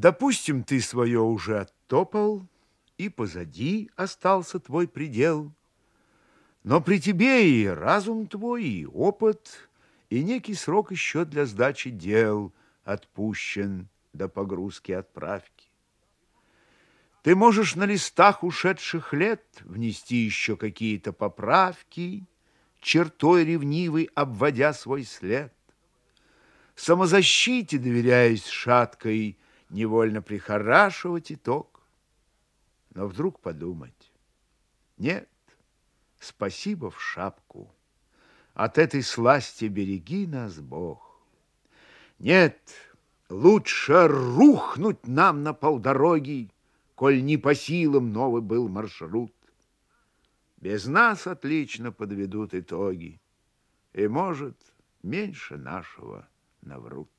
Допустим, ты свое уже оттопал, и позади остался твой предел. Но при тебе и разум твой, и опыт, и некий срок еще для сдачи дел отпущен до погрузки отправки. Ты можешь на листах ушедших лет внести еще какие-то поправки, чертой ревнивой обводя свой след. Самозащите, доверяясь шаткой, невольно прихорашивать итог. Но вдруг подумать, нет, спасибо в шапку, от этой сласти береги нас, Бог. Нет, лучше рухнуть нам на полдороги, коль не по силам новый был маршрут. Без нас отлично подведут итоги, и, может, меньше нашего наврут.